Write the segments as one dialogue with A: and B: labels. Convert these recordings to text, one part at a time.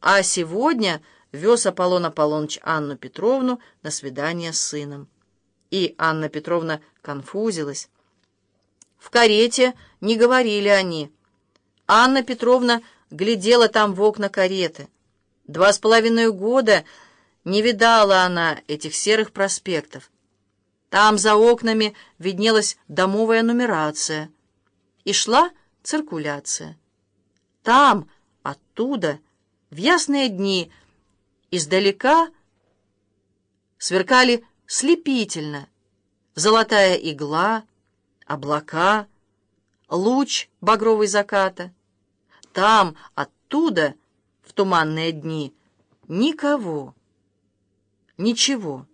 A: а сегодня вез Аполлон Аполлоныч Анну Петровну на свидание с сыном. И Анна Петровна конфузилась. В карете не говорили они. Анна Петровна глядела там в окна кареты. Два с половиной года не видала она этих серых проспектов. Там за окнами виднелась домовая нумерация. И шла циркуляция. Там, оттуда, в ясные дни, издалека сверкали слепительно золотая игла, облака, луч багровый заката. Там, оттуда, в туманные дни, никого, ничего.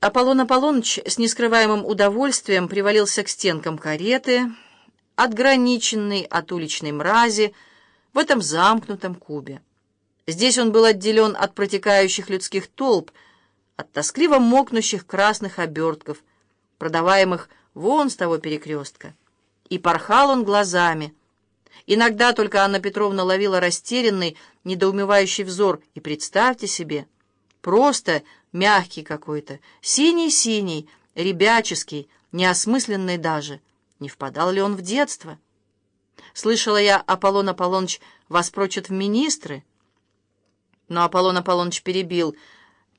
A: Аполлон Аполлоныч с нескрываемым удовольствием привалился к стенкам кареты, отграниченный от уличной мрази, в этом замкнутом кубе. Здесь он был отделен от протекающих людских толп, от тоскливо мокнущих красных обертков, продаваемых вон с того перекрестка. И порхал он глазами. Иногда только Анна Петровна ловила растерянный, недоумевающий взор, и представьте себе, просто мягкий какой-то, синий-синий, ребяческий, неосмысленный даже. Не впадал ли он в детство? Слышала я, Аполлон Аполлоныч вас прочит в министры. Но Аполлон Аполлоныч перебил.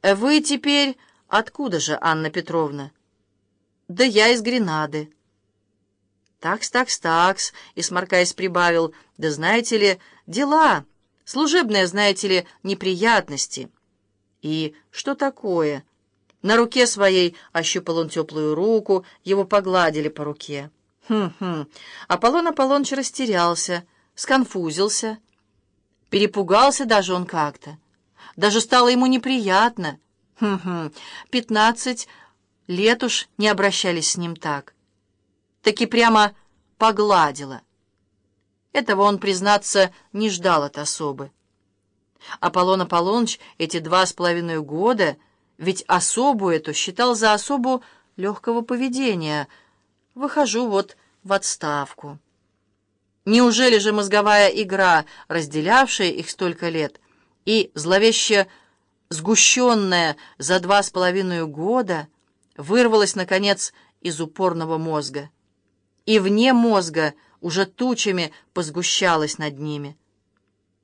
A: «Вы теперь откуда же, Анна Петровна?» «Да я из Гренады». «Такс, такс, такс», — и сморкаясь прибавил. «Да знаете ли, дела, служебные, знаете ли, неприятности». И что такое? На руке своей ощупал он теплую руку, его погладили по руке. Хм-хм. Аполлон Аполлоныч растерялся, сконфузился. Перепугался даже он как-то. Даже стало ему неприятно. Хм-хм. Пятнадцать лет уж не обращались с ним так. Таки прямо погладила. Этого он, признаться, не ждал от особы. Аполлон Аполлоныч эти два с половиной года, ведь особу эту считал за особу легкого поведения. Выхожу вот в отставку. Неужели же мозговая игра, разделявшая их столько лет, и зловеще сгущенная за два с половиной года, вырвалась, наконец, из упорного мозга, и вне мозга уже тучами позгущалась над ними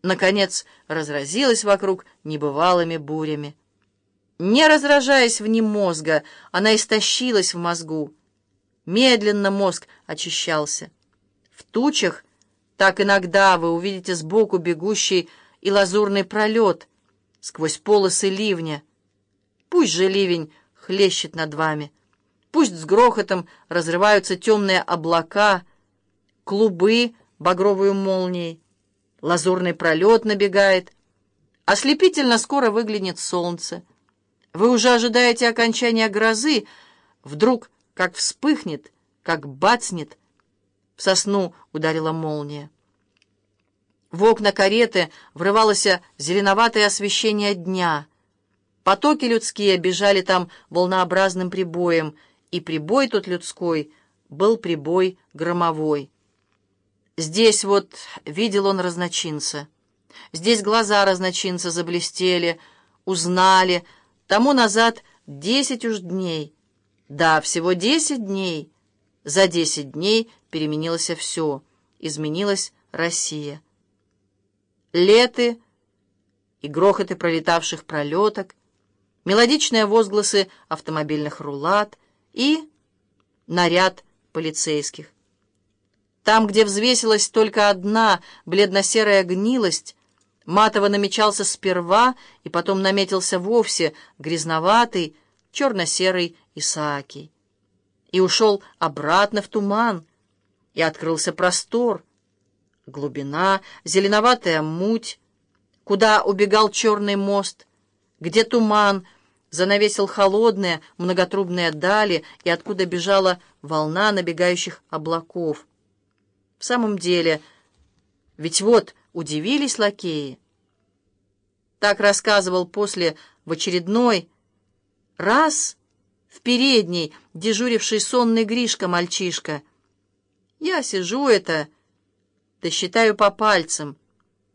A: наконец, разразилась вокруг небывалыми бурями. Не разражаясь в нем мозга, она истощилась в мозгу. Медленно мозг очищался. В тучах так иногда вы увидите сбоку бегущий и лазурный пролет сквозь полосы ливня. Пусть же ливень хлещет над вами, пусть с грохотом разрываются темные облака, клубы багровую молнией, Лазурный пролет набегает. Ослепительно скоро выглянет солнце. Вы уже ожидаете окончания грозы. Вдруг, как вспыхнет, как бацнет, в сосну ударила молния. В окна кареты врывалось зеленоватое освещение дня. Потоки людские бежали там волнообразным прибоем, и прибой тот людской был прибой громовой. Здесь вот видел он разночинца. Здесь глаза разночинца заблестели, узнали. Тому назад десять уж дней. Да, всего десять дней. За десять дней переменилось все. Изменилась Россия. Леты и грохоты пролетавших пролеток, мелодичные возгласы автомобильных рулат и наряд полицейских. Там, где взвесилась только одна бледно-серая гнилость, матово намечался сперва и потом наметился вовсе грязноватый, черно-серый Исаакий. И ушел обратно в туман, и открылся простор, глубина, зеленоватая муть, куда убегал черный мост, где туман занавесил холодные многотрубные дали и откуда бежала волна набегающих облаков. В самом деле, ведь вот удивились лакеи. Так рассказывал после в очередной раз в передней дежуривший сонный Гришка-мальчишка. Я сижу это, Да считаю по пальцам.